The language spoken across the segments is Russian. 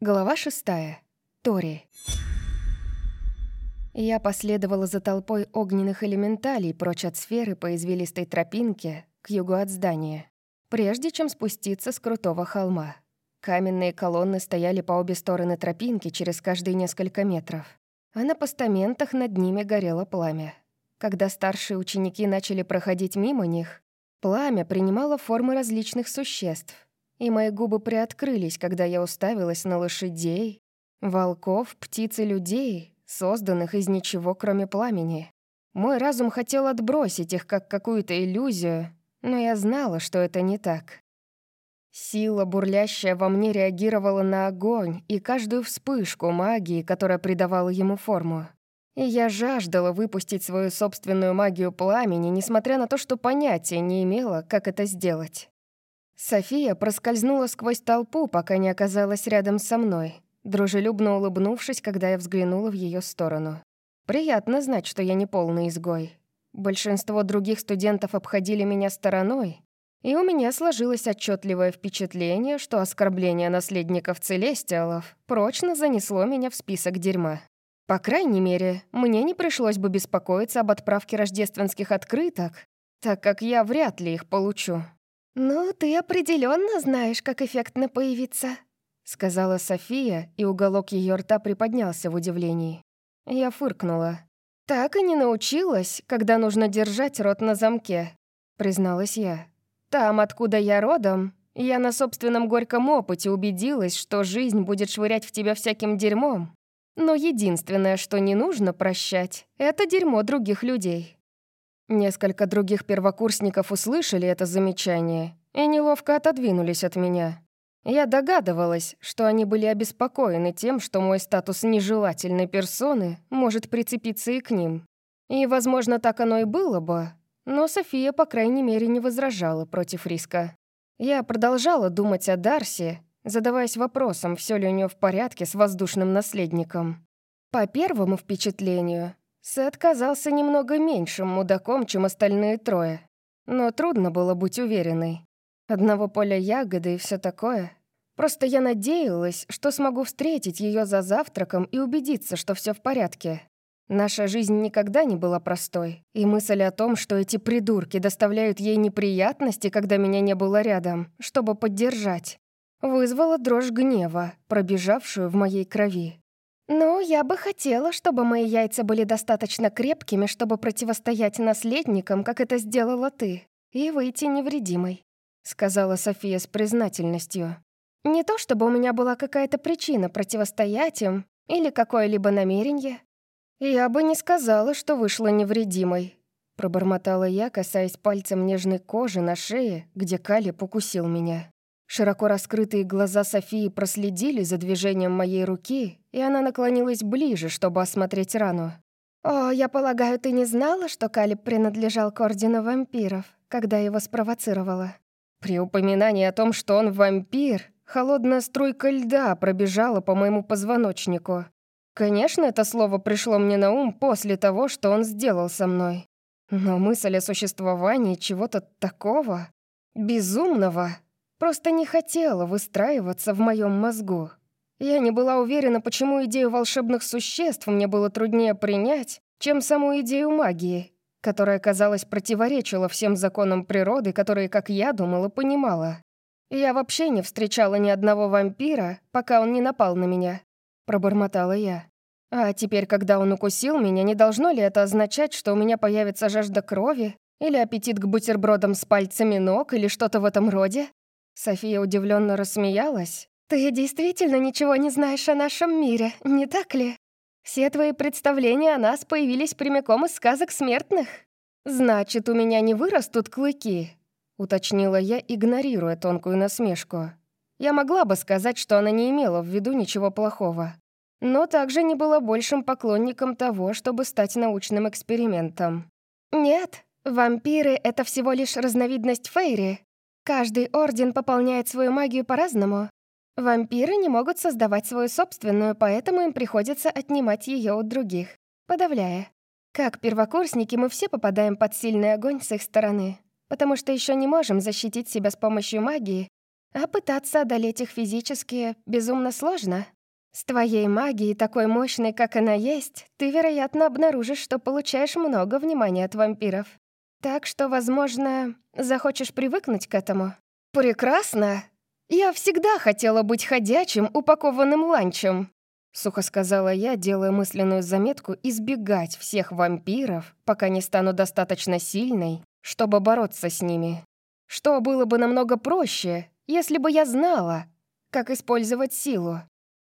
Глава шестая. Тори. Я последовала за толпой огненных элементалей прочь от сферы по извилистой тропинке к югу от здания, прежде чем спуститься с крутого холма. Каменные колонны стояли по обе стороны тропинки через каждые несколько метров, а на постаментах над ними горело пламя. Когда старшие ученики начали проходить мимо них, пламя принимало формы различных существ, и мои губы приоткрылись, когда я уставилась на лошадей, волков, птиц и людей, созданных из ничего, кроме пламени. Мой разум хотел отбросить их как какую-то иллюзию, но я знала, что это не так. Сила, бурлящая во мне, реагировала на огонь и каждую вспышку магии, которая придавала ему форму. И я жаждала выпустить свою собственную магию пламени, несмотря на то, что понятия не имела, как это сделать. София проскользнула сквозь толпу, пока не оказалась рядом со мной, дружелюбно улыбнувшись, когда я взглянула в ее сторону. Приятно знать, что я не полный изгой. Большинство других студентов обходили меня стороной, и у меня сложилось отчетливое впечатление, что оскорбление наследников Целестиалов прочно занесло меня в список дерьма. По крайней мере, мне не пришлось бы беспокоиться об отправке рождественских открыток, так как я вряд ли их получу. «Ну, ты определенно знаешь, как эффектно появиться», — сказала София, и уголок ее рта приподнялся в удивлении. Я фыркнула. «Так и не научилась, когда нужно держать рот на замке», — призналась я. «Там, откуда я родом, я на собственном горьком опыте убедилась, что жизнь будет швырять в тебя всяким дерьмом. Но единственное, что не нужно прощать, это дерьмо других людей. Несколько других первокурсников услышали это замечание и неловко отодвинулись от меня. Я догадывалась, что они были обеспокоены тем, что мой статус нежелательной персоны может прицепиться и к ним. И, возможно, так оно и было бы, но София, по крайней мере, не возражала против риска. Я продолжала думать о Дарсе, задаваясь вопросом, все ли у нее в порядке с воздушным наследником. По первому впечатлению, Сет казался немного меньшим мудаком, чем остальные трое. Но трудно было быть уверенной. Одного поля ягоды и все такое. Просто я надеялась, что смогу встретить ее за завтраком и убедиться, что все в порядке. Наша жизнь никогда не была простой, и мысль о том, что эти придурки доставляют ей неприятности, когда меня не было рядом, чтобы поддержать, вызвала дрожь гнева, пробежавшую в моей крови. «Ну, я бы хотела, чтобы мои яйца были достаточно крепкими, чтобы противостоять наследникам, как это сделала ты, и выйти невредимой», — сказала София с признательностью. «Не то чтобы у меня была какая-то причина противостоять им или какое-либо намерение. Я бы не сказала, что вышла невредимой», — пробормотала я, касаясь пальцем нежной кожи на шее, где Кали покусил меня. Широко раскрытые глаза Софии проследили за движением моей руки, и она наклонилась ближе, чтобы осмотреть рану. «О, я полагаю, ты не знала, что Калиб принадлежал к Ордену Вампиров, когда его спровоцировала?» При упоминании о том, что он вампир, холодная струйка льда пробежала по моему позвоночнику. Конечно, это слово пришло мне на ум после того, что он сделал со мной. Но мысль о существовании чего-то такого, безумного, Просто не хотела выстраиваться в моем мозгу. Я не была уверена, почему идею волшебных существ мне было труднее принять, чем саму идею магии, которая, казалось, противоречила всем законам природы, которые, как я думала, понимала. Я вообще не встречала ни одного вампира, пока он не напал на меня, пробормотала я. А теперь, когда он укусил меня, не должно ли это означать, что у меня появится жажда крови или аппетит к бутербродам с пальцами ног или что-то в этом роде? София удивленно рассмеялась. «Ты действительно ничего не знаешь о нашем мире, не так ли? Все твои представления о нас появились прямиком из сказок смертных. Значит, у меня не вырастут клыки?» Уточнила я, игнорируя тонкую насмешку. Я могла бы сказать, что она не имела в виду ничего плохого. Но также не была большим поклонником того, чтобы стать научным экспериментом. «Нет, вампиры — это всего лишь разновидность фейри, Каждый орден пополняет свою магию по-разному. Вампиры не могут создавать свою собственную, поэтому им приходится отнимать ее у других, подавляя. Как первокурсники мы все попадаем под сильный огонь с их стороны, потому что еще не можем защитить себя с помощью магии А пытаться одолеть их физически безумно сложно. С твоей магией, такой мощной, как она есть, ты, вероятно, обнаружишь, что получаешь много внимания от вампиров. Так что, возможно, захочешь привыкнуть к этому. «Прекрасно! Я всегда хотела быть ходячим, упакованным ланчем!» Сухо сказала я, делая мысленную заметку избегать всех вампиров, пока не стану достаточно сильной, чтобы бороться с ними. Что было бы намного проще, если бы я знала, как использовать силу.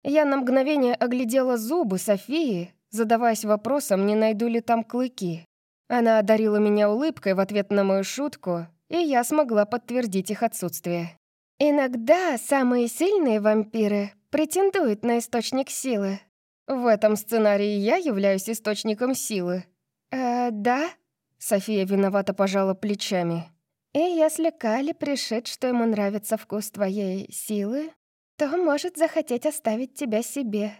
Я на мгновение оглядела зубы Софии, задаваясь вопросом, не найду ли там клыки. Она одарила меня улыбкой в ответ на мою шутку, и я смогла подтвердить их отсутствие. «Иногда самые сильные вампиры претендуют на источник силы. В этом сценарии я являюсь источником силы». «Э, да?» София виновато пожала плечами. «И если Кали пришит, что ему нравится вкус твоей силы, то может захотеть оставить тебя себе.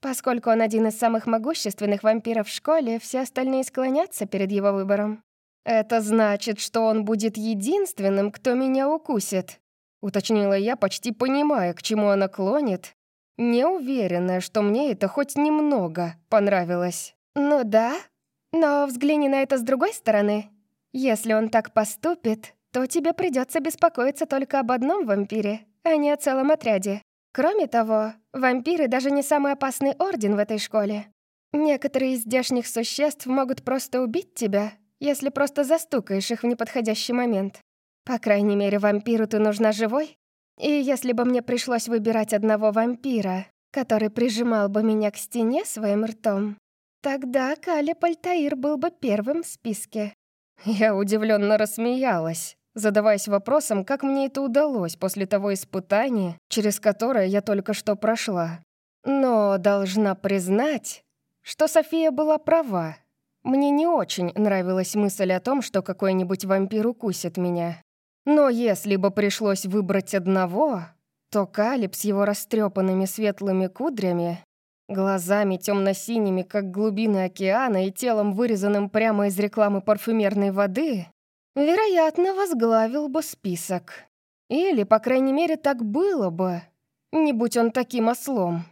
Поскольку он один из самых могущественных вампиров в школе, все остальные склонятся перед его выбором. «Это значит, что он будет единственным, кто меня укусит», — уточнила я, почти понимая, к чему она клонит, не уверенная, что мне это хоть немного понравилось. «Ну да, но взгляни на это с другой стороны. Если он так поступит, то тебе придется беспокоиться только об одном вампире, а не о целом отряде. Кроме того, вампиры даже не самый опасный орден в этой школе. Некоторые из здешних существ могут просто убить тебя, если просто застукаешь их в неподходящий момент. По крайней мере, вампиру ты нужна живой. И если бы мне пришлось выбирать одного вампира, который прижимал бы меня к стене своим ртом, тогда Кали Пальтаир был бы первым в списке. Я удивленно рассмеялась задаваясь вопросом, как мне это удалось после того испытания, через которое я только что прошла. Но должна признать, что София была права. Мне не очень нравилась мысль о том, что какой-нибудь вампир укусит меня. Но если бы пришлось выбрать одного, то Калиб с его растрепанными светлыми кудрями, глазами темно-синими, как глубины океана, и телом, вырезанным прямо из рекламы парфюмерной воды, вероятно, возглавил бы список. Или, по крайней мере, так было бы, не будь он таким ослом.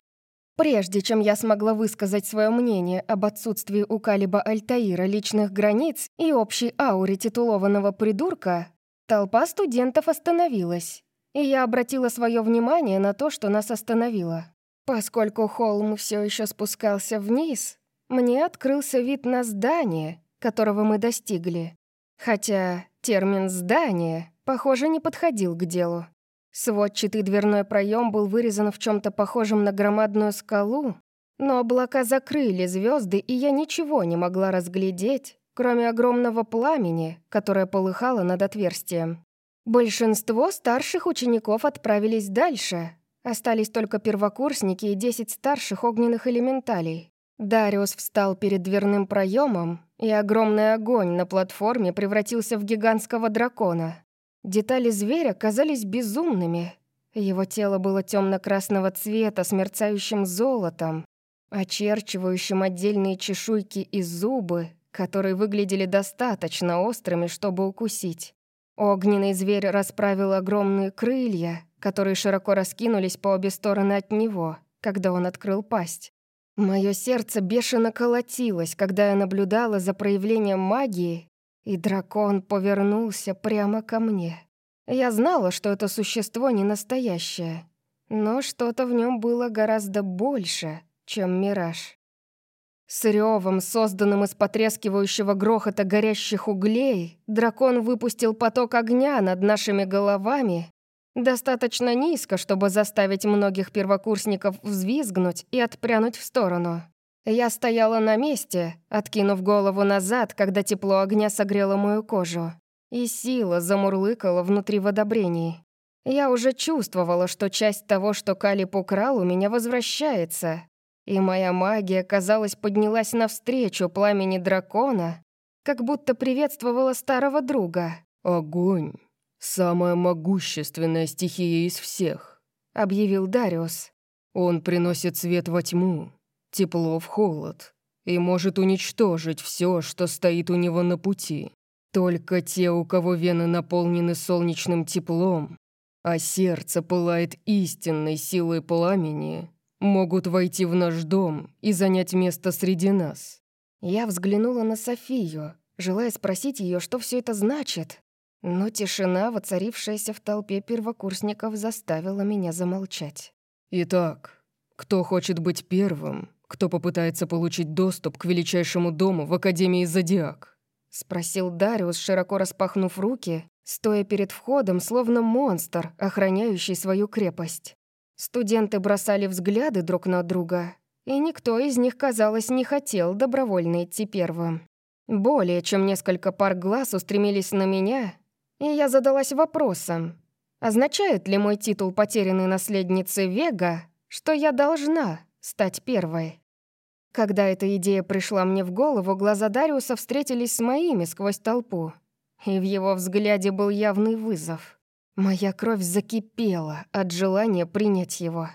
Прежде чем я смогла высказать свое мнение об отсутствии у Калиба Альтаира личных границ и общей ауре титулованного придурка, толпа студентов остановилась, и я обратила свое внимание на то, что нас остановило. Поскольку холм все еще спускался вниз, мне открылся вид на здание, которого мы достигли. Хотя термин «здание», похоже, не подходил к делу. Сводчатый дверной проем был вырезан в чем то похожем на громадную скалу, но облака закрыли звезды, и я ничего не могла разглядеть, кроме огромного пламени, которое полыхало над отверстием. Большинство старших учеников отправились дальше. Остались только первокурсники и десять старших огненных элементалей. Дариус встал перед дверным проемом, и огромный огонь на платформе превратился в гигантского дракона. Детали зверя казались безумными. Его тело было темно-красного цвета с мерцающим золотом, очерчивающим отдельные чешуйки и зубы, которые выглядели достаточно острыми, чтобы укусить. Огненный зверь расправил огромные крылья, которые широко раскинулись по обе стороны от него, когда он открыл пасть. Мое сердце бешено колотилось, когда я наблюдала за проявлением магии, и дракон повернулся прямо ко мне. Я знала, что это существо не настоящее, но что-то в нем было гораздо больше, чем мираж. С ревом, созданным из потрескивающего грохота горящих углей, дракон выпустил поток огня над нашими головами Достаточно низко, чтобы заставить многих первокурсников взвизгнуть и отпрянуть в сторону. Я стояла на месте, откинув голову назад, когда тепло огня согрело мою кожу. И сила замурлыкала внутри в одобрении. Я уже чувствовала, что часть того, что Калип украл, у меня возвращается. И моя магия, казалось, поднялась навстречу пламени дракона, как будто приветствовала старого друга. «Огонь!» «Самая могущественная стихия из всех», — объявил Дариус. «Он приносит свет во тьму, тепло в холод и может уничтожить все, что стоит у него на пути. Только те, у кого вены наполнены солнечным теплом, а сердце пылает истинной силой пламени, могут войти в наш дом и занять место среди нас». Я взглянула на Софию, желая спросить ее, что все это значит. Но тишина, воцарившаяся в толпе первокурсников, заставила меня замолчать. «Итак, кто хочет быть первым, кто попытается получить доступ к величайшему дому в Академии Зодиак?» — спросил Дариус, широко распахнув руки, стоя перед входом, словно монстр, охраняющий свою крепость. Студенты бросали взгляды друг на друга, и никто из них, казалось, не хотел добровольно идти первым. Более чем несколько пар глаз устремились на меня, и я задалась вопросом, означает ли мой титул потерянной наследницы Вега, что я должна стать первой? Когда эта идея пришла мне в голову, глаза Дариуса встретились с моими сквозь толпу, и в его взгляде был явный вызов. Моя кровь закипела от желания принять его.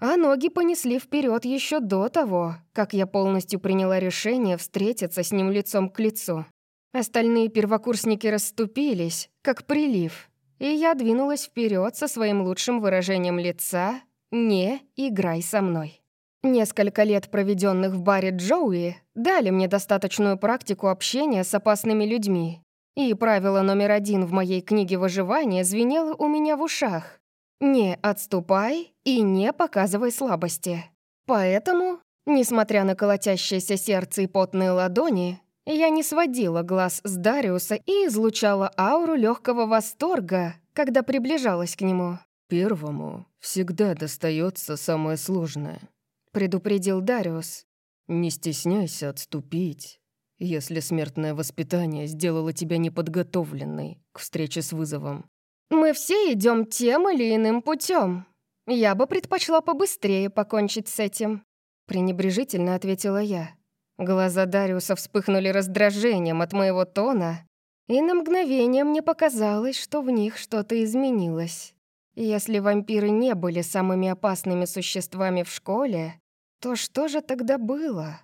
А ноги понесли вперед еще до того, как я полностью приняла решение встретиться с ним лицом к лицу. Остальные первокурсники расступились, как прилив, и я двинулась вперед со своим лучшим выражением лица «Не играй со мной». Несколько лет, проведенных в баре Джоуи, дали мне достаточную практику общения с опасными людьми. И правило номер один в моей книге выживания звенело у меня в ушах. «Не отступай и не показывай слабости». Поэтому, несмотря на колотящееся сердце и потные ладони, я не сводила глаз с Дариуса и излучала ауру легкого восторга, когда приближалась к нему. «Первому всегда достается самое сложное», — предупредил Дариус. «Не стесняйся отступить, если смертное воспитание сделало тебя неподготовленной к встрече с вызовом». «Мы все идем тем или иным путем. Я бы предпочла побыстрее покончить с этим», — пренебрежительно ответила я. Глаза Дариуса вспыхнули раздражением от моего тона, и на мгновение мне показалось, что в них что-то изменилось. Если вампиры не были самыми опасными существами в школе, то что же тогда было?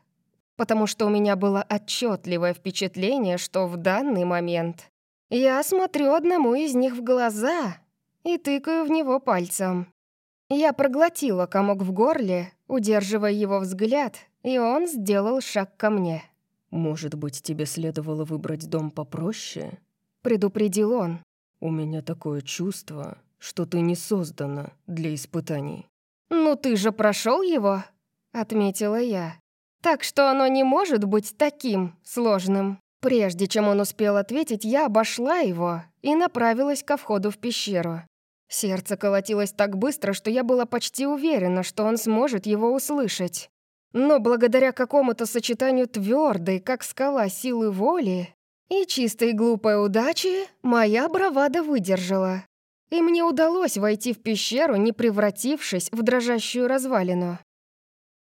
Потому что у меня было отчетливое впечатление, что в данный момент я смотрю одному из них в глаза и тыкаю в него пальцем. Я проглотила комок в горле, удерживая его взгляд, и он сделал шаг ко мне. «Может быть, тебе следовало выбрать дом попроще?» — предупредил он. «У меня такое чувство, что ты не создана для испытаний». «Ну ты же прошел его?» — отметила я. «Так что оно не может быть таким сложным». Прежде чем он успел ответить, я обошла его и направилась ко входу в пещеру. Сердце колотилось так быстро, что я была почти уверена, что он сможет его услышать. Но благодаря какому-то сочетанию твердой, как скала, силы воли и чистой глупой удачи, моя бравада выдержала. И мне удалось войти в пещеру, не превратившись в дрожащую развалину.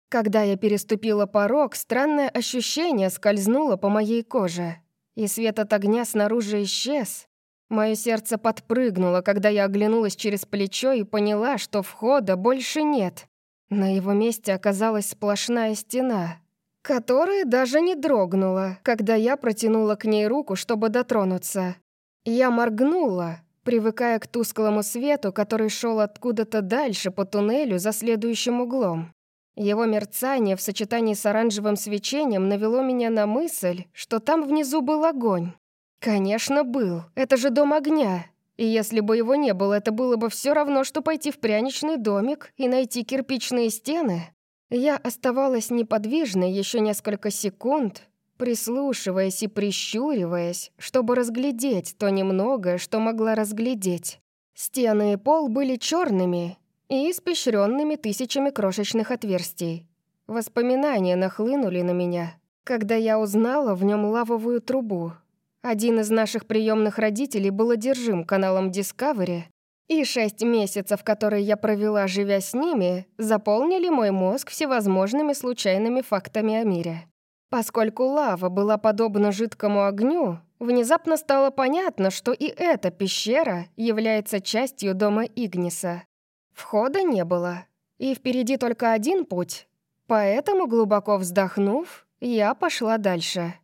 Когда я переступила порог, странное ощущение скользнуло по моей коже, и свет от огня снаружи исчез. Мое сердце подпрыгнуло, когда я оглянулась через плечо и поняла, что входа больше нет. На его месте оказалась сплошная стена, которая даже не дрогнула, когда я протянула к ней руку, чтобы дотронуться. Я моргнула, привыкая к тусклому свету, который шел откуда-то дальше по туннелю за следующим углом. Его мерцание в сочетании с оранжевым свечением навело меня на мысль, что там внизу был огонь. Конечно, был. Это же дом огня. И если бы его не было, это было бы все равно, что пойти в пряничный домик и найти кирпичные стены. Я оставалась неподвижной еще несколько секунд, прислушиваясь и прищуриваясь, чтобы разглядеть то немногое, что могла разглядеть. Стены и пол были черными и испещренными тысячами крошечных отверстий. Воспоминания нахлынули на меня, когда я узнала в нем лавовую трубу, один из наших приемных родителей был одержим каналом Discovery, и шесть месяцев, которые я провела, живя с ними, заполнили мой мозг всевозможными случайными фактами о мире. Поскольку лава была подобна жидкому огню, внезапно стало понятно, что и эта пещера является частью дома Игниса. Входа не было, и впереди только один путь. Поэтому, глубоко вздохнув, я пошла дальше.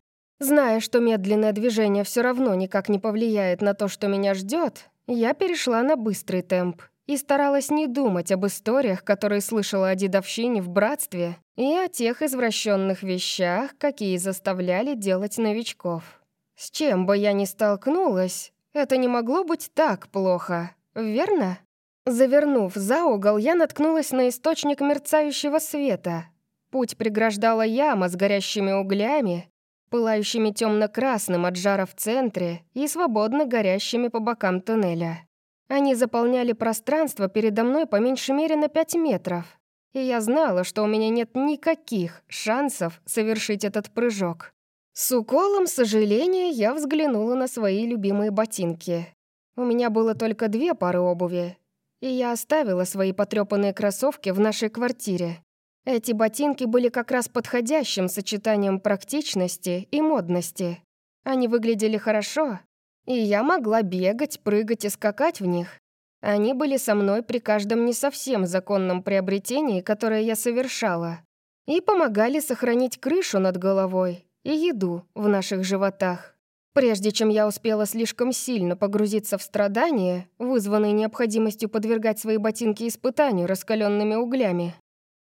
Зная, что медленное движение все равно никак не повлияет на то, что меня ждет, Я перешла на быстрый темп и старалась не думать об историях, которые слышала о дедовщине в братстве, и о тех извращенных вещах, какие заставляли делать новичков. С чем бы я ни столкнулась, это не могло быть так плохо, верно? Завернув за угол, я наткнулась на источник мерцающего света. Путь преграждала яма с горящими углями, пылающими темно-красным от жара в центре и свободно горящими по бокам туннеля. Они заполняли пространство передо мной по меньшей мере на пять метров, и я знала, что у меня нет никаких шансов совершить этот прыжок. С уколом сожаления я взглянула на свои любимые ботинки. У меня было только две пары обуви, и я оставила свои потрёпанные кроссовки в нашей квартире. Эти ботинки были как раз подходящим сочетанием практичности и модности. Они выглядели хорошо, и я могла бегать, прыгать и скакать в них. Они были со мной при каждом не совсем законном приобретении, которое я совершала, и помогали сохранить крышу над головой и еду в наших животах. Прежде чем я успела слишком сильно погрузиться в страдания, вызванные необходимостью подвергать свои ботинки испытанию раскаленными углями,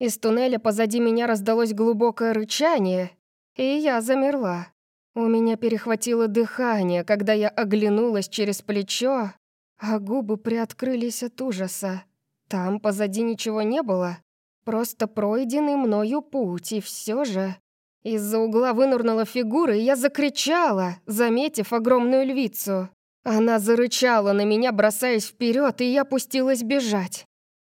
из туннеля позади меня раздалось глубокое рычание, и я замерла. У меня перехватило дыхание, когда я оглянулась через плечо, а губы приоткрылись от ужаса. Там позади ничего не было, просто пройденный мною путь, и все же... Из-за угла вынурнула фигура, и я закричала, заметив огромную львицу. Она зарычала на меня, бросаясь вперед, и я пустилась бежать.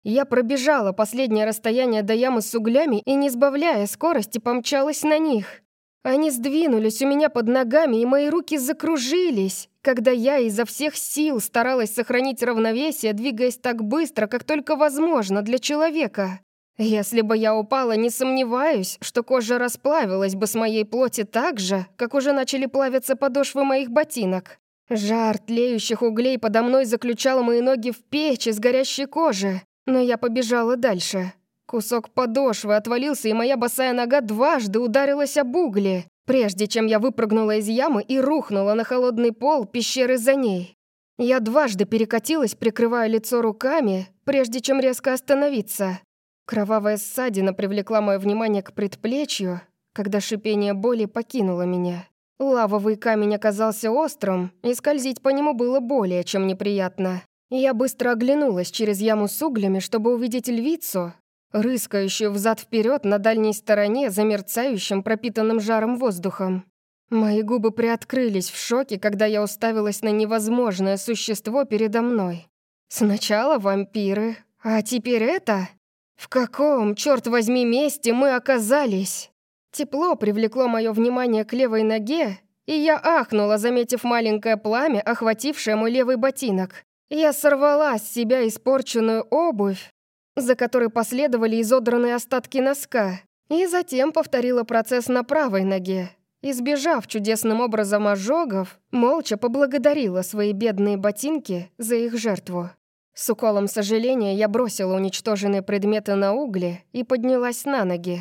Я пробежала последнее расстояние до ямы с углями и, не сбавляя скорости, помчалась на них. Они сдвинулись у меня под ногами, и мои руки закружились, когда я изо всех сил старалась сохранить равновесие, двигаясь так быстро, как только возможно для человека. Если бы я упала, не сомневаюсь, что кожа расплавилась бы с моей плоти так же, как уже начали плавиться подошвы моих ботинок. Жар тлеющих углей подо мной заключал мои ноги в печь из горящей кожи, но я побежала дальше. Кусок подошвы отвалился, и моя босая нога дважды ударилась об угли, прежде чем я выпрыгнула из ямы и рухнула на холодный пол пещеры за ней. Я дважды перекатилась, прикрывая лицо руками, прежде чем резко остановиться. Кровавая ссадина привлекла мое внимание к предплечью, когда шипение боли покинуло меня. Лавовый камень оказался острым, и скользить по нему было более чем неприятно. Я быстро оглянулась через яму с углями, чтобы увидеть львицу, рыскающую взад вперед на дальней стороне за мерцающим пропитанным жаром воздухом. Мои губы приоткрылись в шоке, когда я уставилась на невозможное существо передо мной. Сначала вампиры, а теперь это? В каком, черт возьми, месте мы оказались? Тепло привлекло мое внимание к левой ноге, и я ахнула, заметив маленькое пламя, охватившее мой левый ботинок. Я сорвала с себя испорченную обувь за которой последовали изодранные остатки носка, и затем повторила процесс на правой ноге. Избежав чудесным образом ожогов, молча поблагодарила свои бедные ботинки за их жертву. С уколом сожаления я бросила уничтоженные предметы на угли и поднялась на ноги.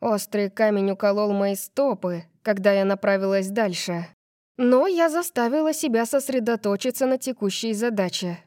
Острый камень уколол мои стопы, когда я направилась дальше. Но я заставила себя сосредоточиться на текущей задаче.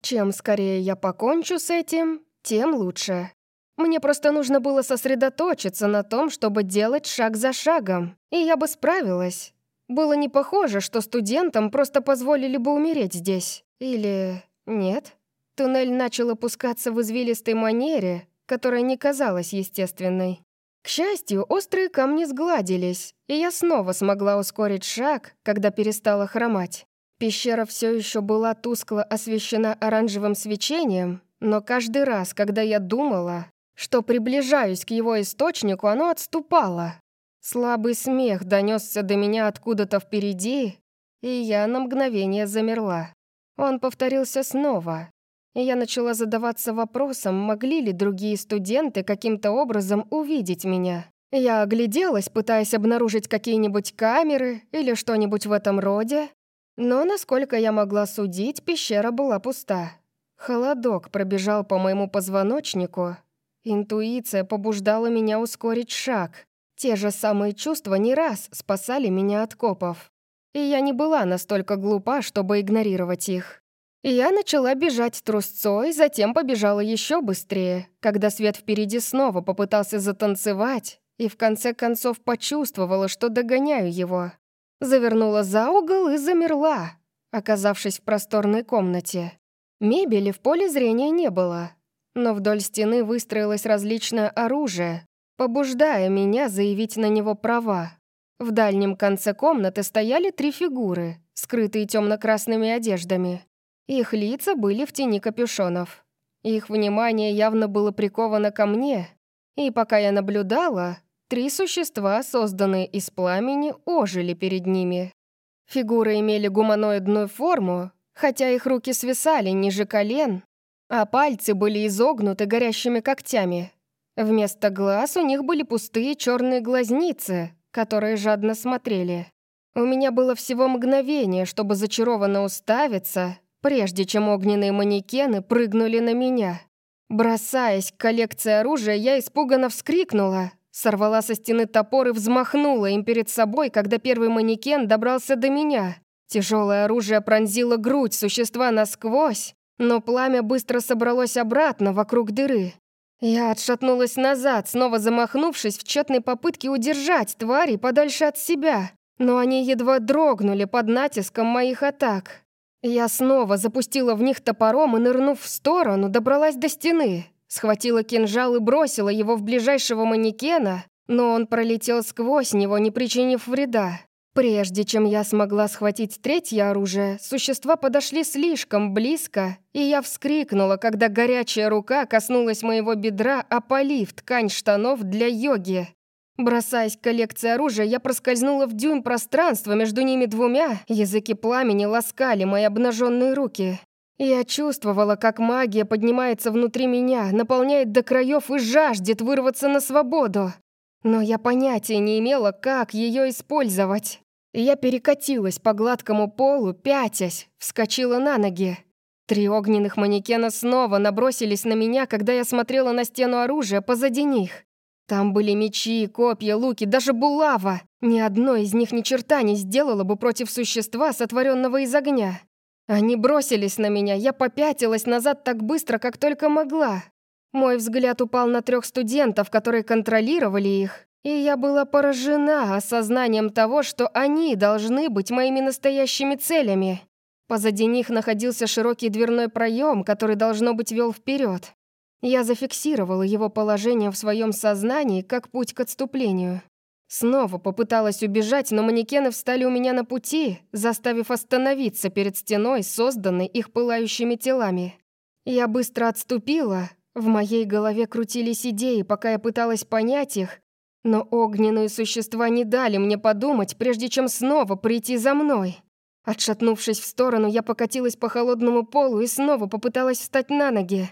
Чем скорее я покончу с этим, тем лучше. Мне просто нужно было сосредоточиться на том, чтобы делать шаг за шагом, и я бы справилась. Было не похоже, что студентам просто позволили бы умереть здесь. Или нет? Туннель начал опускаться в извилистой манере, которая не казалась естественной. К счастью, острые камни сгладились, и я снова смогла ускорить шаг, когда перестала хромать. Пещера все еще была тускло освещена оранжевым свечением, но каждый раз, когда я думала, что приближаюсь к его источнику, оно отступало. Слабый смех донесся до меня откуда-то впереди, и я на мгновение замерла. Он повторился снова, я начала задаваться вопросом, могли ли другие студенты каким-то образом увидеть меня. Я огляделась, пытаясь обнаружить какие-нибудь камеры или что-нибудь в этом роде, но, насколько я могла судить, пещера была пуста. Холодок пробежал по моему позвоночнику. Интуиция побуждала меня ускорить шаг. Те же самые чувства не раз спасали меня от копов. И я не была настолько глупа, чтобы игнорировать их. Я начала бежать трусцой, затем побежала еще быстрее, когда свет впереди снова попытался затанцевать, и в конце концов почувствовала, что догоняю его. Завернула за угол и замерла, оказавшись в просторной комнате. Мебели в поле зрения не было, но вдоль стены выстроилось различное оружие, побуждая меня заявить на него права. В дальнем конце комнаты стояли три фигуры, скрытые темно-красными одеждами. Их лица были в тени капюшонов. Их внимание явно было приковано ко мне, и пока я наблюдала, три существа, созданные из пламени, ожили перед ними. Фигуры имели гуманоидную форму, хотя их руки свисали ниже колен, а пальцы были изогнуты горящими когтями. Вместо глаз у них были пустые черные глазницы, которые жадно смотрели. У меня было всего мгновение, чтобы зачарованно уставиться, прежде чем огненные манекены прыгнули на меня. Бросаясь к коллекции оружия, я испуганно вскрикнула, сорвала со стены топор и взмахнула им перед собой, когда первый манекен добрался до меня. Тяжелое оружие пронзило грудь существа насквозь, но пламя быстро собралось обратно вокруг дыры. Я отшатнулась назад, снова замахнувшись в тщетной попытке удержать твари подальше от себя, но они едва дрогнули под натиском моих атак. Я снова запустила в них топором и, нырнув в сторону, добралась до стены, схватила кинжал и бросила его в ближайшего манекена, но он пролетел сквозь него, не причинив вреда. Прежде чем я смогла схватить третье оружие, существа подошли слишком близко, и я вскрикнула, когда горячая рука коснулась моего бедра, опалив ткань штанов для йоги. Бросаясь к коллекции оружия, я проскользнула в дюйм пространства между ними двумя, языки пламени ласкали мои обнаженные руки. Я чувствовала, как магия поднимается внутри меня, наполняет до краев и жаждет вырваться на свободу. Но я понятия не имела, как ее использовать. Я перекатилась по гладкому полу, пятясь, вскочила на ноги. Три огненных манекена снова набросились на меня, когда я смотрела на стену оружия позади них. Там были мечи, копья, луки, даже булава. Ни одно из них ни черта не сделало бы против существа, сотворенного из огня. Они бросились на меня, я попятилась назад так быстро, как только могла. Мой взгляд упал на трех студентов, которые контролировали их, и я была поражена осознанием того, что они должны быть моими настоящими целями. Позади них находился широкий дверной проем, который, должно быть, вел вперед. Я зафиксировала его положение в своем сознании как путь к отступлению. Снова попыталась убежать, но манекены встали у меня на пути, заставив остановиться перед стеной, созданной их пылающими телами. Я быстро отступила, в моей голове крутились идеи, пока я пыталась понять их, но огненные существа не дали мне подумать, прежде чем снова прийти за мной. Отшатнувшись в сторону, я покатилась по холодному полу и снова попыталась встать на ноги.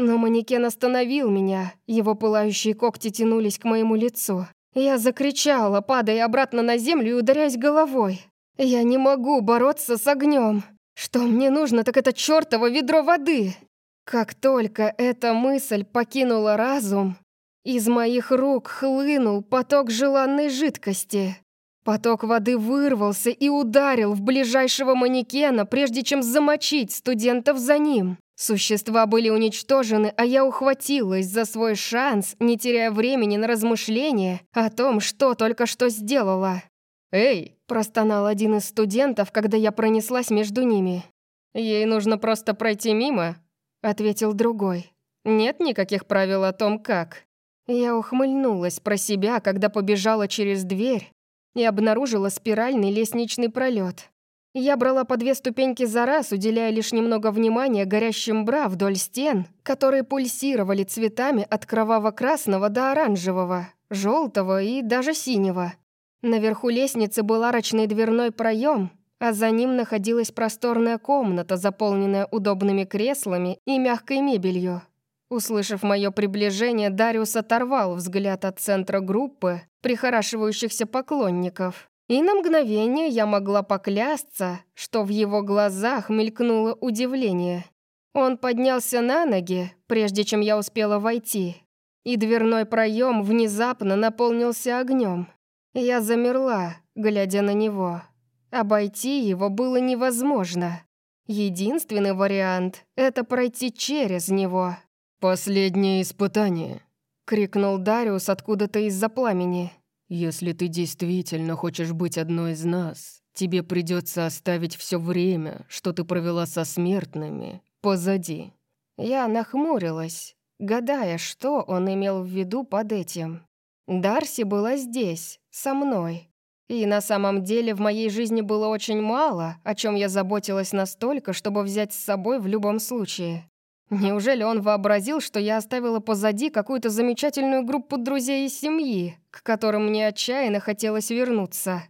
Но манекен остановил меня, его пылающие когти тянулись к моему лицу. Я закричала, падая обратно на землю и ударяясь головой. Я не могу бороться с огнем. Что мне нужно, так это чертово ведро воды. Как только эта мысль покинула разум, из моих рук хлынул поток желанной жидкости. Поток воды вырвался и ударил в ближайшего манекена, прежде чем замочить студентов за ним. Существа были уничтожены, а я ухватилась за свой шанс, не теряя времени на размышления о том, что только что сделала. «Эй!» – простонал один из студентов, когда я пронеслась между ними. «Ей нужно просто пройти мимо», – ответил другой. «Нет никаких правил о том, как». Я ухмыльнулась про себя, когда побежала через дверь и обнаружила спиральный лестничный пролет. Я брала по две ступеньки за раз, уделяя лишь немного внимания горящим бра вдоль стен, которые пульсировали цветами от кроваво-красного до оранжевого, желтого и даже синего. Наверху лестницы был арочный дверной проем, а за ним находилась просторная комната, заполненная удобными креслами и мягкой мебелью. Услышав мое приближение, Дариус оторвал взгляд от центра группы прихорашивающихся поклонников. И на мгновение я могла поклясться, что в его глазах мелькнуло удивление. Он поднялся на ноги, прежде чем я успела войти, и дверной проем внезапно наполнился огнем. Я замерла, глядя на него. Обойти его было невозможно. Единственный вариант — это пройти через него. «Последнее испытание», — крикнул Дариус откуда-то из-за пламени. «Если ты действительно хочешь быть одной из нас, тебе придется оставить все время, что ты провела со смертными, позади». Я нахмурилась, гадая, что он имел в виду под этим. Дарси была здесь, со мной. И на самом деле в моей жизни было очень мало, о чем я заботилась настолько, чтобы взять с собой в любом случае. Неужели он вообразил, что я оставила позади какую-то замечательную группу друзей и семьи, к которым мне отчаянно хотелось вернуться?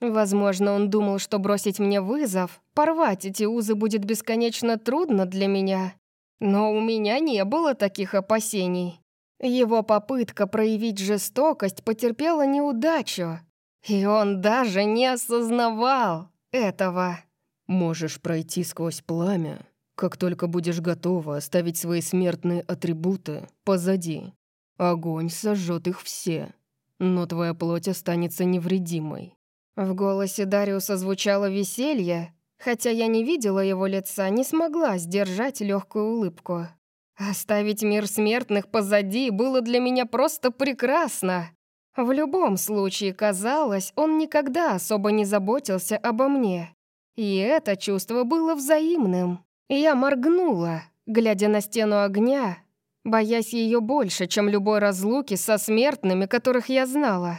Возможно, он думал, что бросить мне вызов, порвать эти узы будет бесконечно трудно для меня. Но у меня не было таких опасений. Его попытка проявить жестокость потерпела неудачу, и он даже не осознавал этого. «Можешь пройти сквозь пламя, как только будешь готова оставить свои смертные атрибуты позади. Огонь сожжет их все, но твоя плоть останется невредимой». В голосе Дариуса звучало веселье, хотя я не видела его лица, не смогла сдержать легкую улыбку. Оставить мир смертных позади было для меня просто прекрасно. В любом случае, казалось, он никогда особо не заботился обо мне. И это чувство было взаимным. Я моргнула, глядя на стену огня, боясь ее больше, чем любой разлуки со смертными, которых я знала.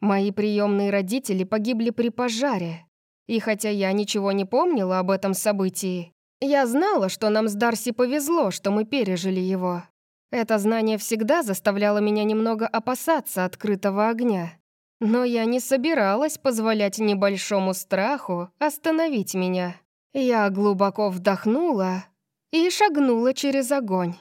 Мои приемные родители погибли при пожаре. И хотя я ничего не помнила об этом событии, я знала, что нам с Дарси повезло, что мы пережили его. Это знание всегда заставляло меня немного опасаться открытого огня. Но я не собиралась позволять небольшому страху остановить меня. Я глубоко вдохнула и шагнула через огонь.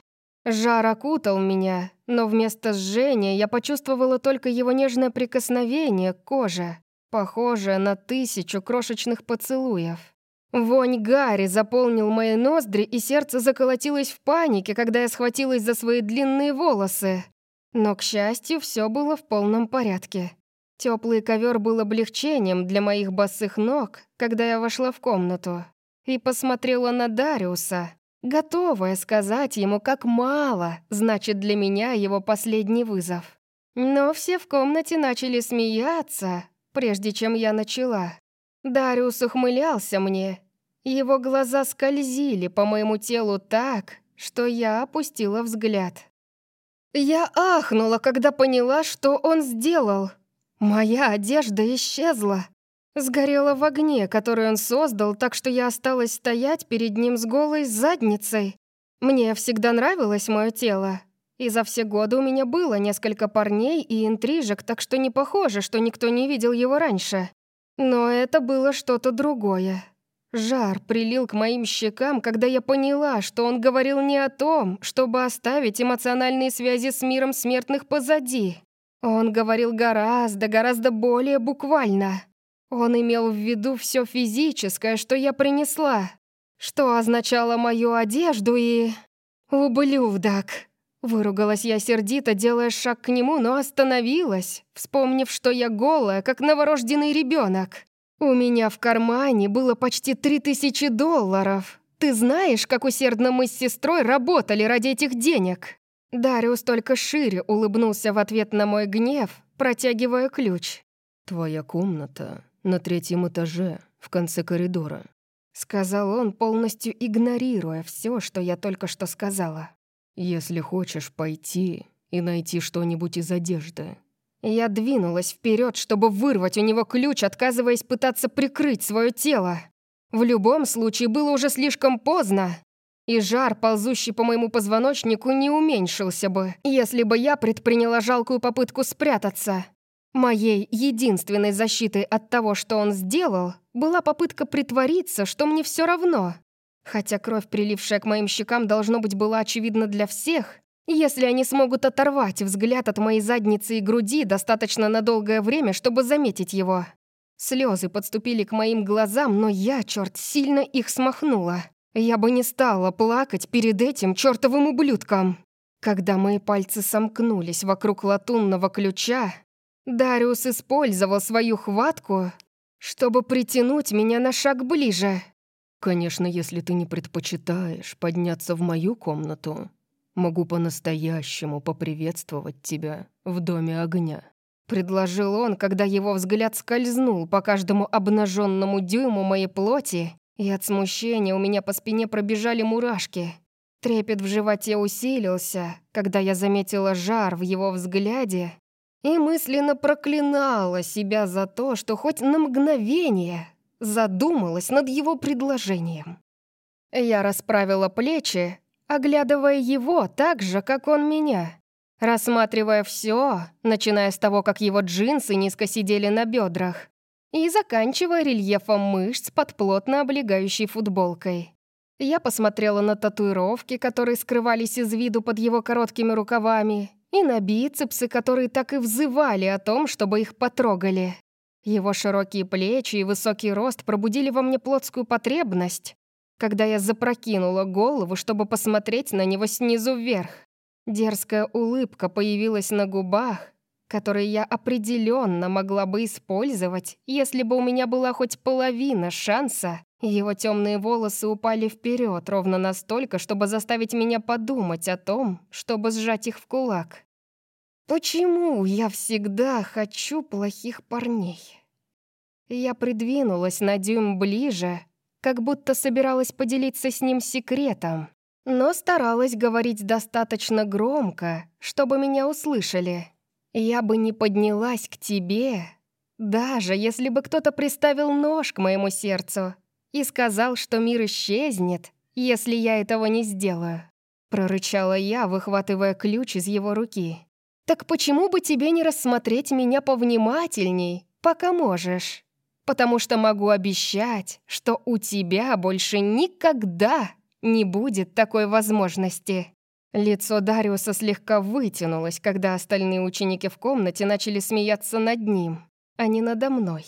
Жар окутал меня, но вместо сжения я почувствовала только его нежное прикосновение к коже, похожее на тысячу крошечных поцелуев. Вонь Гарри заполнил мои ноздри, и сердце заколотилось в панике, когда я схватилась за свои длинные волосы. Но, к счастью, все было в полном порядке. Теплый ковер был облегчением для моих босых ног, когда я вошла в комнату и посмотрела на Дариуса, готовая сказать ему, как мало значит для меня его последний вызов. Но все в комнате начали смеяться, прежде чем я начала. Дариус ухмылялся мне, его глаза скользили по моему телу так, что я опустила взгляд. Я ахнула, когда поняла, что он сделал. Моя одежда исчезла. Сгорела в огне, который он создал, так что я осталась стоять перед ним с голой задницей. Мне всегда нравилось мое тело. И за все годы у меня было несколько парней и интрижек, так что не похоже, что никто не видел его раньше. Но это было что-то другое. Жар прилил к моим щекам, когда я поняла, что он говорил не о том, чтобы оставить эмоциональные связи с миром смертных позади. Он говорил гораздо, гораздо более буквально. Он имел в виду все физическое, что я принесла, что означало мою одежду и... «Ублюдок!» Выругалась я сердито, делая шаг к нему, но остановилась, вспомнив, что я голая, как новорожденный ребенок. «У меня в кармане было почти три тысячи долларов. Ты знаешь, как усердно мы с сестрой работали ради этих денег?» Дариус только шире улыбнулся в ответ на мой гнев, протягивая ключ. «Твоя комната на третьем этаже, в конце коридора», сказал он, полностью игнорируя все, что я только что сказала. «Если хочешь пойти и найти что-нибудь из одежды, я двинулась вперед, чтобы вырвать у него ключ, отказываясь пытаться прикрыть свое тело. В любом случае, было уже слишком поздно. И жар, ползущий по моему позвоночнику, не уменьшился бы, если бы я предприняла жалкую попытку спрятаться. Моей единственной защитой от того, что он сделал, была попытка притвориться, что мне все равно. Хотя кровь, прилившая к моим щекам, должно быть, была очевидна для всех, если они смогут оторвать взгляд от моей задницы и груди достаточно на долгое время, чтобы заметить его. Слезы подступили к моим глазам, но я, черт, сильно их смахнула. Я бы не стала плакать перед этим чертовым ублюдком. Когда мои пальцы сомкнулись вокруг латунного ключа, Дариус использовал свою хватку, чтобы притянуть меня на шаг ближе. Конечно, если ты не предпочитаешь подняться в мою комнату, могу по-настоящему поприветствовать тебя в доме огня». Предложил он, когда его взгляд скользнул по каждому обнаженному дюйму моей плоти, и от смущения у меня по спине пробежали мурашки. Трепет в животе усилился, когда я заметила жар в его взгляде и мысленно проклинала себя за то, что хоть на мгновение задумалась над его предложением. Я расправила плечи, оглядывая его так же, как он меня, рассматривая все, начиная с того, как его джинсы низко сидели на бедрах, и заканчивая рельефом мышц под плотно облегающей футболкой. Я посмотрела на татуировки, которые скрывались из виду под его короткими рукавами, и на бицепсы, которые так и взывали о том, чтобы их потрогали. Его широкие плечи и высокий рост пробудили во мне плотскую потребность, когда я запрокинула голову, чтобы посмотреть на него снизу вверх. Дерзкая улыбка появилась на губах, которые я определенно могла бы использовать, если бы у меня была хоть половина шанса. Его темные волосы упали вперед ровно настолько, чтобы заставить меня подумать о том, чтобы сжать их в кулак. Почему я всегда хочу плохих парней? Я придвинулась на дюйм ближе, как будто собиралась поделиться с ним секретом, но старалась говорить достаточно громко, чтобы меня услышали. Я бы не поднялась к тебе, даже если бы кто-то приставил нож к моему сердцу и сказал, что мир исчезнет, если я этого не сделаю. Прорычала я, выхватывая ключ из его руки. «Так почему бы тебе не рассмотреть меня повнимательней, пока можешь? Потому что могу обещать, что у тебя больше никогда не будет такой возможности». Лицо Дариуса слегка вытянулось, когда остальные ученики в комнате начали смеяться над ним, а не надо мной.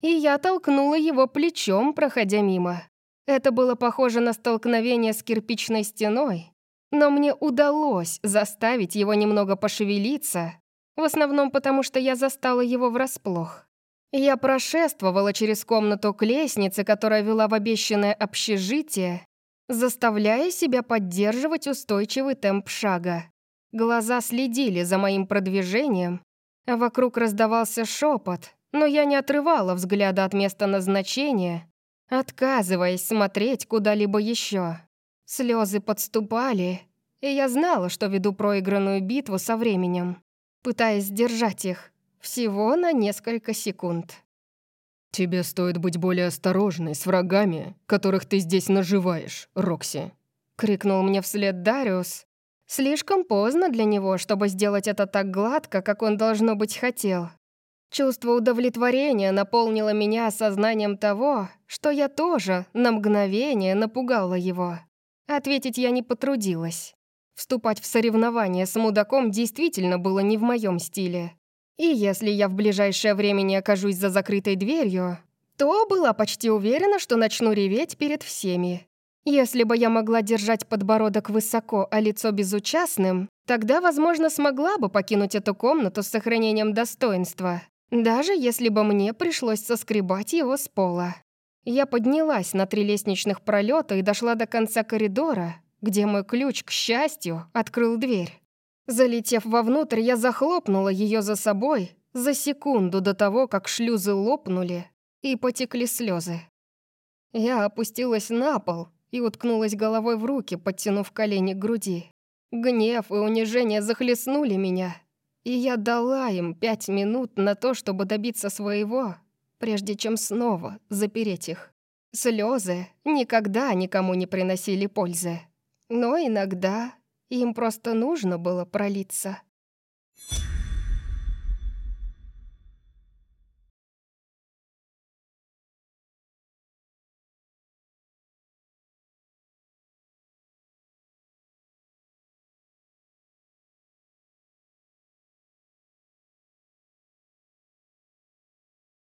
И я толкнула его плечом, проходя мимо. Это было похоже на столкновение с кирпичной стеной, но мне удалось заставить его немного пошевелиться, в основном потому, что я застала его врасплох. Я прошествовала через комнату к лестнице, которая вела в обещанное общежитие, заставляя себя поддерживать устойчивый темп шага. Глаза следили за моим продвижением, а вокруг раздавался шепот, но я не отрывала взгляда от места назначения, отказываясь смотреть куда-либо еще. Слезы подступали, и я знала, что веду проигранную битву со временем, пытаясь сдержать их всего на несколько секунд. «Тебе стоит быть более осторожной с врагами, которых ты здесь наживаешь, Рокси», — крикнул мне вслед Дариус. Слишком поздно для него, чтобы сделать это так гладко, как он, должно быть, хотел. Чувство удовлетворения наполнило меня осознанием того, что я тоже на мгновение напугала его. Ответить я не потрудилась. Вступать в соревнования с мудаком действительно было не в моем стиле. И если я в ближайшее время не окажусь за закрытой дверью, то была почти уверена, что начну реветь перед всеми. Если бы я могла держать подбородок высоко, а лицо безучастным, тогда, возможно, смогла бы покинуть эту комнату с сохранением достоинства, даже если бы мне пришлось соскребать его с пола. Я поднялась на три лестничных пролета и дошла до конца коридора, где мой ключ, к счастью, открыл дверь. Залетев вовнутрь, я захлопнула ее за собой за секунду до того, как шлюзы лопнули и потекли слезы. Я опустилась на пол и уткнулась головой в руки, подтянув колени к груди. Гнев и унижение захлестнули меня, и я дала им пять минут на то, чтобы добиться своего прежде чем снова запереть их. Слезы никогда никому не приносили пользы. Но иногда им просто нужно было пролиться.